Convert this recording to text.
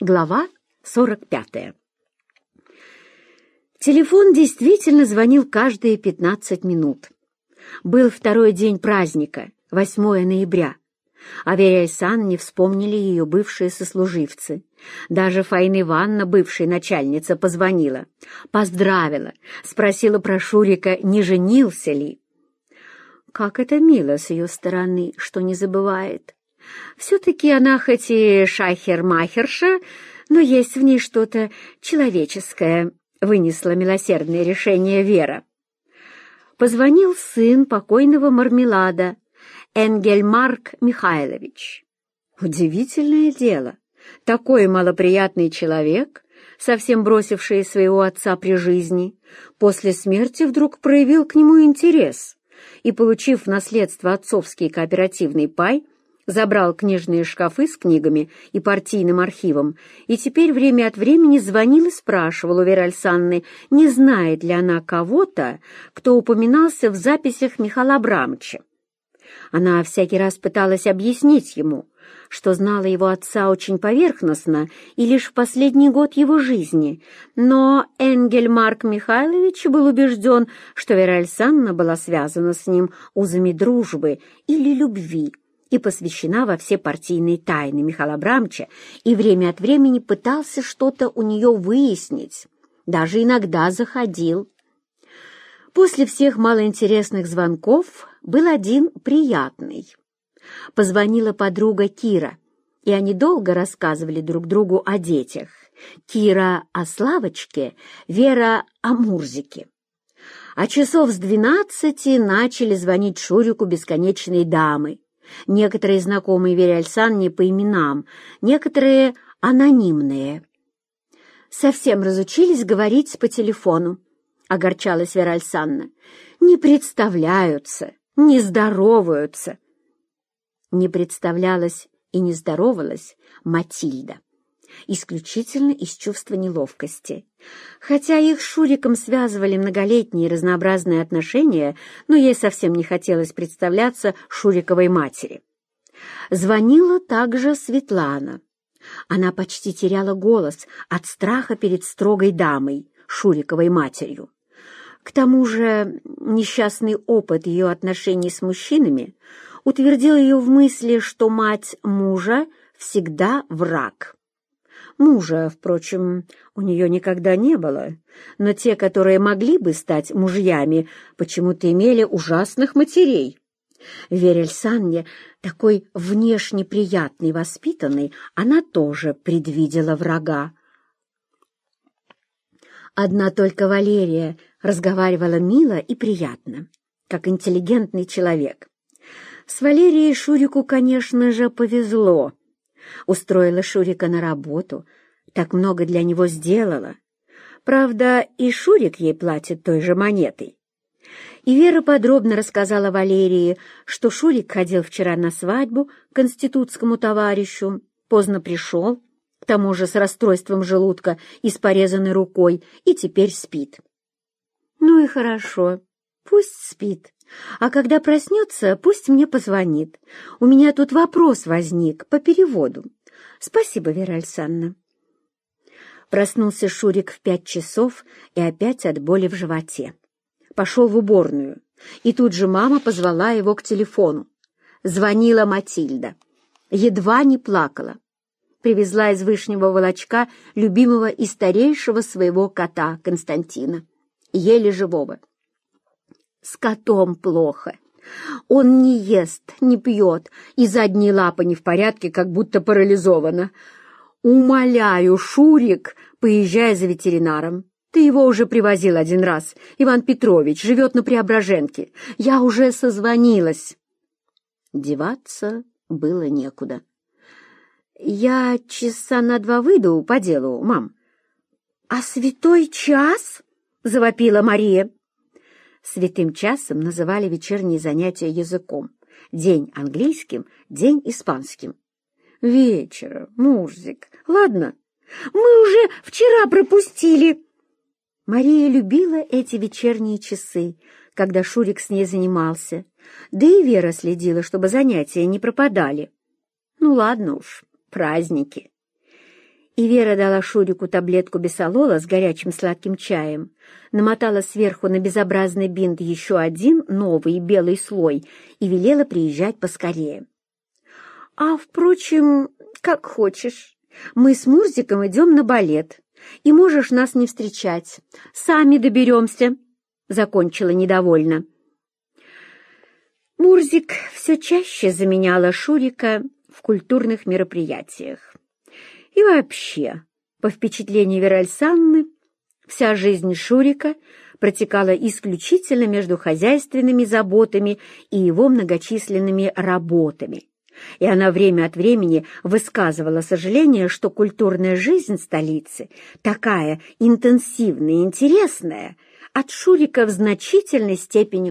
Глава 45. Телефон действительно звонил каждые 15 минут. Был второй день праздника, 8 ноября. А Вере Сан не вспомнили ее бывшие сослуживцы. Даже Фаина Ивановна, бывшая начальница, позвонила, поздравила, спросила про Шурика, не женился ли. Как это мило с ее стороны, что не забывает. Все-таки она хоть и шахер-махерша, но есть в ней что-то человеческое, вынесла милосердное решение Вера. Позвонил сын покойного мармелада, Энгельмарк Михайлович. Удивительное дело. Такой малоприятный человек, совсем бросивший своего отца при жизни, после смерти вдруг проявил к нему интерес и, получив в наследство отцовский кооперативный пай, забрал книжные шкафы с книгами и партийным архивом, и теперь время от времени звонил и спрашивал у Веры Альсанны, не знает ли она кого-то, кто упоминался в записях Михаила Абрамовича. Она всякий раз пыталась объяснить ему, что знала его отца очень поверхностно и лишь в последний год его жизни, но Энгель Марк Михайлович был убежден, что Вера Альсанна была связана с ним узами дружбы или любви, и посвящена во все партийные тайны Михаила Абрамовича и время от времени пытался что-то у нее выяснить, даже иногда заходил. После всех малоинтересных звонков был один приятный. Позвонила подруга Кира, и они долго рассказывали друг другу о детях. Кира о Славочке, Вера о Мурзике. А часов с двенадцати начали звонить Шурику бесконечные дамы, Некоторые знакомые Вере Альсанне по именам, некоторые анонимные. «Совсем разучились говорить по телефону», — огорчалась Вера Альсанна. «Не представляются, не здороваются». Не представлялась и не здоровалась Матильда исключительно из чувства неловкости. Хотя их с Шуриком связывали многолетние разнообразные отношения, но ей совсем не хотелось представляться Шуриковой матери. Звонила также Светлана. Она почти теряла голос от страха перед строгой дамой, Шуриковой матерью. К тому же несчастный опыт ее отношений с мужчинами утвердил ее в мысли, что мать мужа всегда враг. Мужа, впрочем, у нее никогда не было, но те, которые могли бы стать мужьями, почему-то имели ужасных матерей. Верель Санне, такой внешне приятный, воспитанный, она тоже предвидела врага. Одна только Валерия разговаривала мило и приятно, как интеллигентный человек. С Валерией Шурику, конечно же, повезло. Устроила Шурика на работу, так много для него сделала. Правда, и Шурик ей платит той же монетой. И Вера подробно рассказала Валерии, что Шурик ходил вчера на свадьбу к институтскому товарищу, поздно пришел, к тому же с расстройством желудка и с порезанной рукой, и теперь спит. Ну и хорошо, пусть спит. А когда проснется, пусть мне позвонит. У меня тут вопрос возник по переводу. Спасибо, Вера Александровна. Проснулся Шурик в пять часов и опять от боли в животе. Пошел в уборную, и тут же мама позвала его к телефону. Звонила Матильда. Едва не плакала. Привезла из Вышнего Волочка любимого и старейшего своего кота Константина, еле живого. С котом плохо. Он не ест, не пьет, и задние лапы не в порядке, как будто парализована. Умоляю, Шурик, поезжай за ветеринаром. Ты его уже привозил один раз. Иван Петрович живет на Преображенке. Я уже созвонилась. Деваться было некуда. Я часа на два выйду по делу, мам. А святой час? — завопила Мария. Святым часом называли вечерние занятия языком. День английским, день испанским. Вечера, Мурзик. Ладно, мы уже вчера пропустили. Мария любила эти вечерние часы, когда Шурик с ней занимался. Да и Вера следила, чтобы занятия не пропадали. Ну ладно уж, праздники. И Вера дала Шурику таблетку бесолола с горячим сладким чаем, намотала сверху на безобразный бинт еще один новый белый слой и велела приезжать поскорее. «А, впрочем, как хочешь. Мы с Мурзиком идем на балет, и можешь нас не встречать. Сами доберемся», — закончила недовольно. Мурзик все чаще заменяла Шурика в культурных мероприятиях. И вообще, по впечатлению Веральсанны, вся жизнь Шурика протекала исключительно между хозяйственными заботами и его многочисленными работами. И она время от времени высказывала сожаление, что культурная жизнь столицы, такая интенсивная и интересная, от Шурика в значительной степени